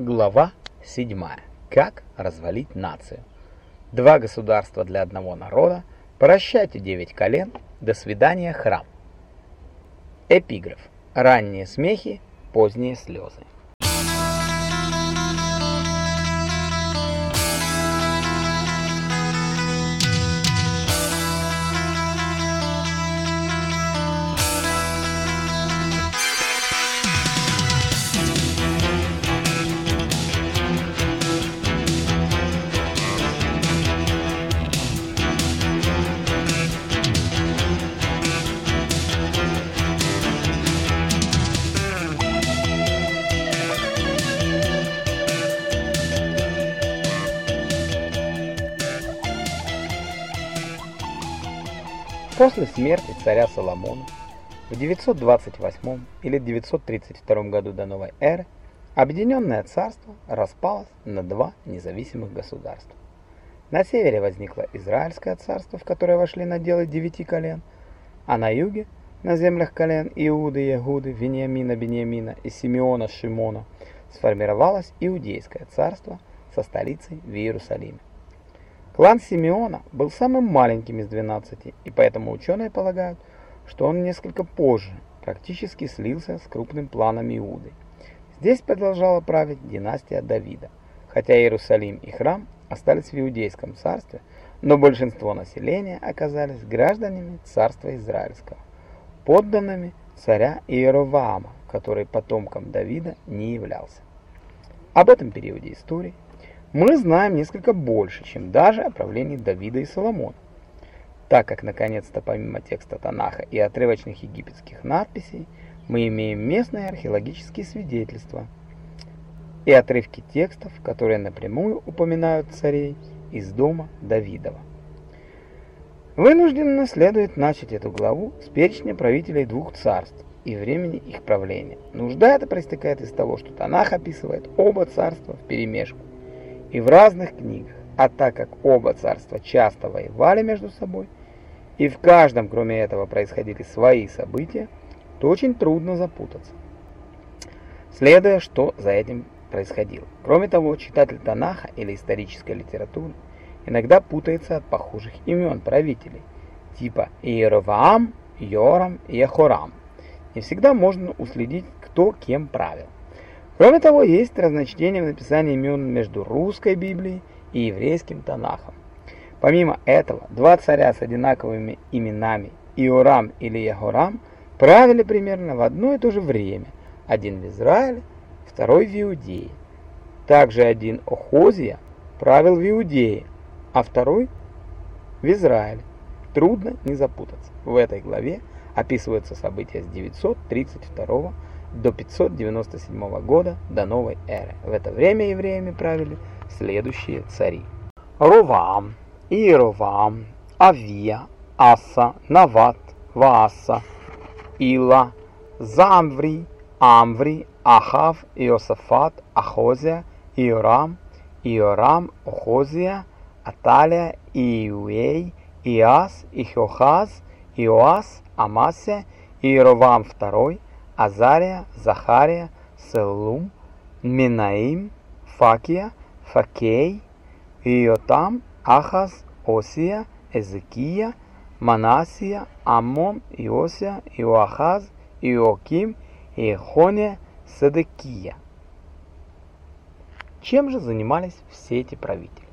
Глава 7. Как развалить нацию. Два государства для одного народа. Прощайте девять колен. До свидания, храм. Эпиграф. Ранние смехи, поздние слезы. После смерти царя Соломона в 928 или 932 году до новой эры Объединенное царство распалось на два независимых государства. На севере возникло Израильское царство, в которое вошли наделы девяти колен, а на юге, на землях колен Иуды, Ягуды, Вениамина, Бениамина и Симеона, Шимона, сформировалось Иудейское царство со столицей в Иерусалиме. Клан Симеона был самым маленьким из 12, и поэтому ученые полагают, что он несколько позже практически слился с крупным планом Иуды. Здесь продолжала править династия Давида, хотя Иерусалим и храм остались в Иудейском царстве, но большинство населения оказались гражданами царства Израильского, подданными царя Иероваама, который потомком Давида не являлся. Об этом периоде истории мы знаем несколько больше, чем даже о правлении Давида и Соломона. Так как, наконец-то, помимо текста Танаха и отрывочных египетских надписей, мы имеем местные археологические свидетельства и отрывки текстов, которые напрямую упоминают царей из дома Давидова. Вынужденно следует начать эту главу с перечня правителей двух царств и времени их правления. Нужда эта проистекает из того, что Танах описывает оба царства в перемешку и в разных книгах, а так как оба царства часто воевали между собой, и в каждом, кроме этого, происходили свои события, то очень трудно запутаться. Следуя, что за этим происходило. Кроме того, читатель Танаха или исторической литературы иногда путается от похожих имен правителей, типа Иероваам, Йорам и Яхорам. Не всегда можно уследить, кто кем правил. Кроме того, есть разночтение в написании имен между русской Библией и еврейским Танахом. Помимо этого, два царя с одинаковыми именами Иорам или Ягорам правили примерно в одно и то же время. Один в Израиле, второй в Иудее. Также один Охозия правил в Иудее, а второй в Израиле. Трудно не запутаться. В этой главе описываются события с 932 года до 597 года до новой эры. В это время евреями правили следующие цари. Ровам, Иеровам, Авия, Аса, Нават, Вааса, Ила, Замври, Амври, Ахав, Иосафат, Ахозия, Иорам, Иорам, Охозия, Аталия, Иуэй, Иас, Ихохаз, Иоас, Амасия, Иеровам II, Азария, Захария, Селум, Минаим, Факия, Факей, Иотам, Ахаз, Осия, Эзекия, Манасия, Амон, Иосия, Иоахаз, Иоким, Иехония, Седекия. Чем же занимались все эти правители?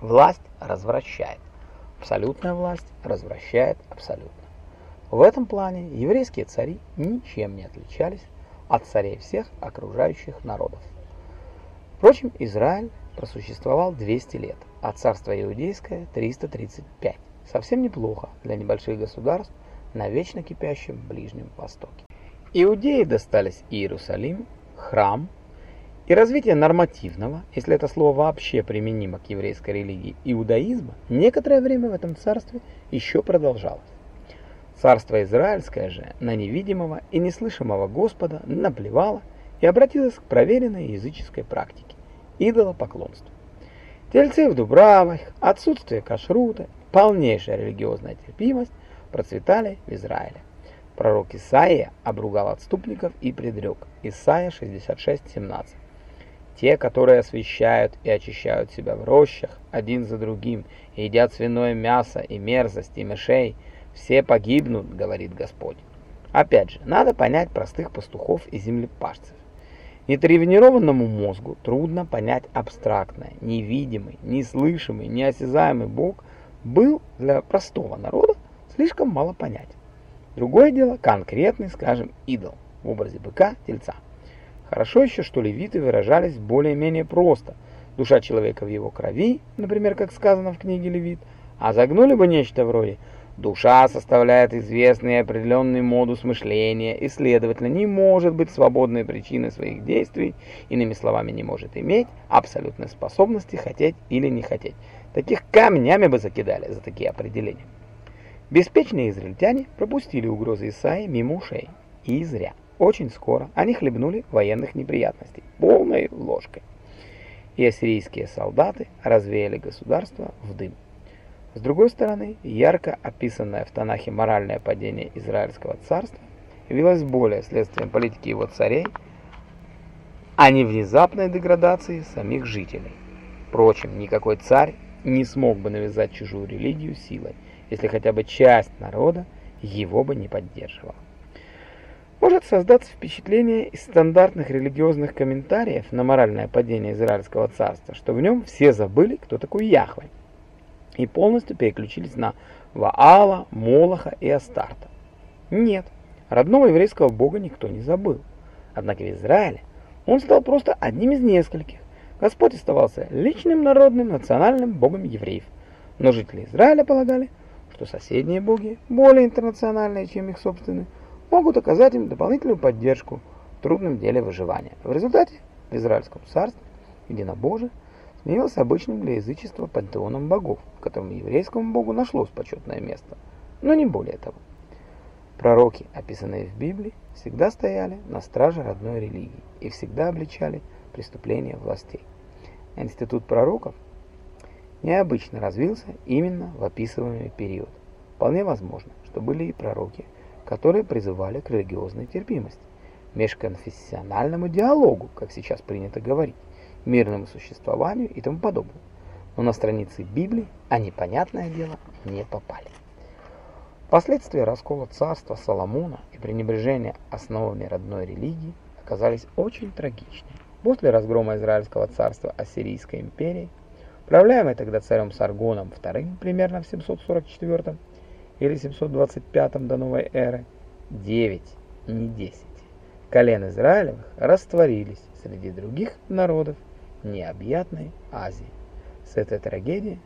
Власть развращает. Абсолютная власть развращает абсолютно. В этом плане еврейские цари ничем не отличались от царей всех окружающих народов. Впрочем, Израиль просуществовал 200 лет, а царство иудейское 335. Совсем неплохо для небольших государств на вечно кипящем Ближнем Востоке. Иудеи достались Иерусалим, храм и развитие нормативного, если это слово вообще применимо к еврейской религии, иудаизма, некоторое время в этом царстве еще продолжалось. Царство Израильское же на невидимого и неслышимого Господа наплевало и обратилось к проверенной языческой практике – идолопоклонству. Тельцы в дубравах, отсутствие кашрута, полнейшая религиозная терпимость процветали в Израиле. Пророк Исаия обругал отступников и предрек. Исаия 66:17. Те, которые освещают и очищают себя в рощах, один за другим, и едят свиное мясо и мерзость и мышей, все погибнут, говорит Господь. Опять же, надо понять простых пастухов и землепашцев. Нетренированному мозгу трудно понять абстрактное, невидимый, неслышимый, неосязаемый Бог был для простого народа слишком мало понятен. Другое дело конкретный, скажем, идол в образе быка-тельца. Хорошо еще, что левиты выражались более-менее просто. Душа человека в его крови, например, как сказано в книге Левит, а загнули бы нечто вроде «душа составляет известный определенный модус мышления и, следовательно, не может быть свободной причиной своих действий, иными словами, не может иметь абсолютной способности хотеть или не хотеть». Таких камнями бы закидали за такие определения. Беспечные израильтяне пропустили угрозы Исаи мимо ушей. И зря. Очень скоро они хлебнули военных неприятностей полной ложкой. И ассирийские солдаты развеяли государство в дым. С другой стороны, ярко описанное в Танахе моральное падение Израильского царства явилось более следствием политики его царей, а не внезапной деградации самих жителей. Впрочем, никакой царь не смог бы навязать чужую религию силой, если хотя бы часть народа его бы не поддерживала. Может создаться впечатление из стандартных религиозных комментариев на моральное падение Израильского царства, что в нем все забыли, кто такой Яхве, и полностью переключились на Ваала, Молоха и Астарта. Нет, родного еврейского бога никто не забыл. Однако в Израиле он стал просто одним из нескольких. Господь оставался личным народным национальным богом евреев, но жители Израиля полагали, что соседние боги, более интернациональные, чем их собственные, могут оказать им дополнительную поддержку в трудном деле выживания. В результате в Израильском царстве единобожие сменилось обычным для язычества пантеоном богов, в котором еврейскому богу нашлось почетное место, но не более того. Пророки, описанные в Библии, всегда стояли на страже родной религии и всегда обличали преступления властей. Институт пророков необычно развился именно в описываемый период. Вполне возможно, что были и пророки, которые призывали к религиозной терпимости, межконфессиональному диалогу, как сейчас принято говорить, мирному существованию и тому подобное. Но на страницы Библии они, понятное дело, не попали. Последствия раскола царства Соломона и пренебрежения основами родной религии оказались очень трагичными. После разгрома Израильского царства Ассирийской империи, управляемой тогда царем Саргоном II примерно в 744 или 725 до новой эры, 9, не 10, колен Израилевых растворились среди других народов необъятной Азии. С этой трагедией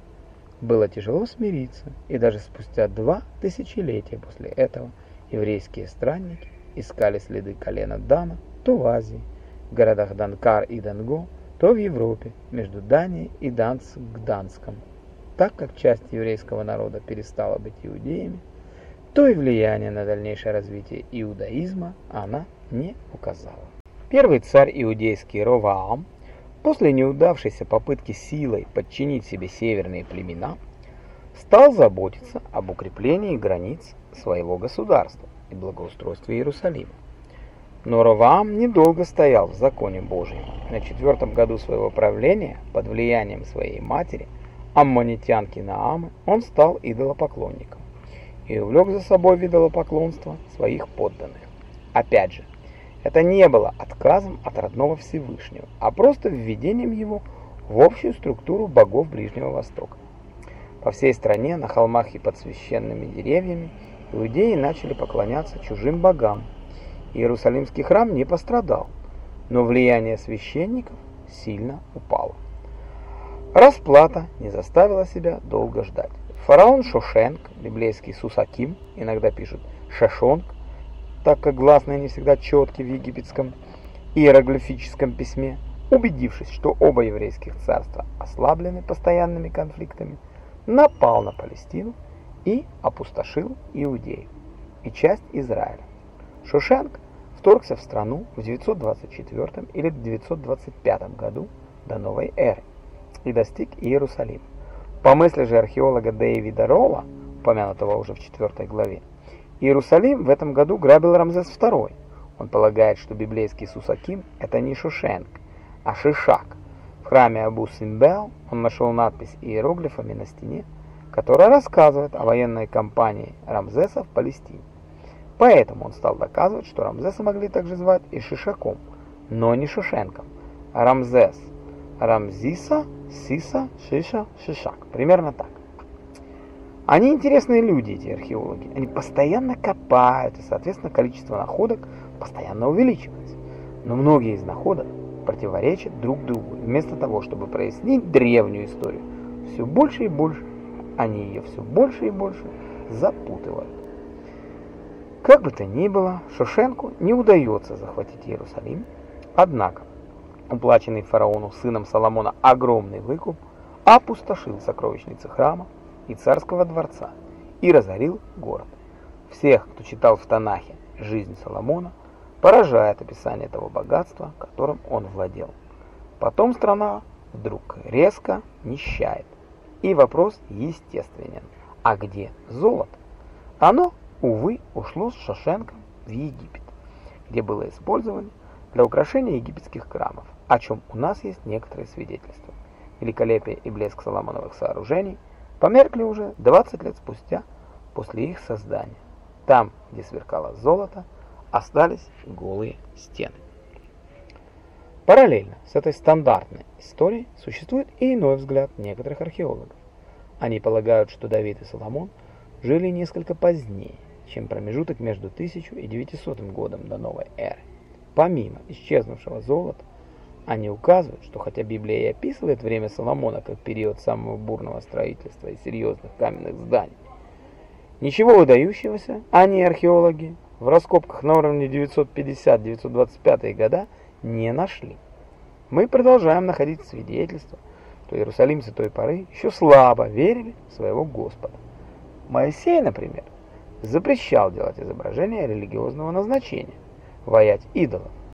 было тяжело смириться, и даже спустя два тысячелетия после этого еврейские странники искали следы колена Дана то в Азии, в городах Данкар и Данго, то в Европе, между Данией и Данцгданском. Так как часть еврейского народа перестала быть иудеями, то и влияние на дальнейшее развитие иудаизма она не указала. Первый царь иудейский Роваам, после неудавшейся попытки силой подчинить себе северные племена, стал заботиться об укреплении границ своего государства и благоустройстве Иерусалима. Но Роваам недолго стоял в законе Божьем. На четвертом году своего правления, под влиянием своей матери, аммонитянки Наамы, он стал идолопоклонником и увлек за собой в идолопоклонство своих подданных. Опять же, это не было отказом от родного Всевышнего, а просто введением его в общую структуру богов Ближнего Востока. По всей стране, на холмах и под священными деревьями, иудеи начали поклоняться чужим богам. Иерусалимский храм не пострадал, но влияние священников сильно упало. Расплата не заставила себя долго ждать. Фараон Шошенк, библейский Сусаким, иногда пишут Шашонг, так как гласные не всегда четки в египетском иероглифическом письме, убедившись, что оба еврейских царства ослаблены постоянными конфликтами, напал на Палестину и опустошил Иудею и часть Израиля. Шушенк вторгся в страну в 924 или 925 году до новой эры и достиг Иерусалима. По мысли же археолога Дэвида Ролла, упомянутого уже в 4 главе, Иерусалим в этом году грабил Рамзес II. Он полагает, что библейский Сусаким – это не Шушенк, а Шишак. В храме Абу-Симбел он нашел надпись иероглифами на стене, которая рассказывает о военной кампании Рамзеса в Палестине. Поэтому он стал доказывать, что Рамзеса могли также звать и Шишаком, но не Шишенком. Рамзес, Рамзиса, Сиса, Шиша, Шишак. Примерно так. Они интересные люди, эти археологи. Они постоянно копают, и, соответственно, количество находок постоянно увеличивается. Но многие из находок противоречат друг другу. Вместо того, чтобы прояснить древнюю историю, все больше и больше они ее все больше и больше запутывают. Как бы то ни было, Шушенку не удается захватить Иерусалим, однако уплаченный фараону сыном Соломона огромный выкуп опустошил сокровищницы храма и царского дворца и разорил город. Всех, кто читал в Танахе жизнь Соломона, поражает описание того богатства, которым он владел. Потом страна вдруг резко нищает. И вопрос естественен. А где золото? Оно, увы, ушло с Шошенком в Египет, где было использовано для украшения египетских храмов, о чем у нас есть некоторые свидетельства. Великолепие и блеск Соломоновых сооружений померкли уже 20 лет спустя после их создания. Там, где сверкало золото, остались голые стены. Параллельно с этой стандартной историей существует и иной взгляд некоторых археологов. Они полагают, что Давид и Соломон жили несколько позднее, чем промежуток между 1000 и 900 годом до новой эры. Помимо исчезнувшего золота, они указывают, что хотя Библия и описывает время Соломона как период самого бурного строительства и серьезных каменных зданий, ничего выдающегося они, археологи, в раскопках на уровне 950-925 года не нашли. Мы продолжаем находить свидетельства, что иерусалимцы той поры еще слабо верили в своего Господа. Моисей, например, запрещал делать изображения религиозного назначения, воять идолов,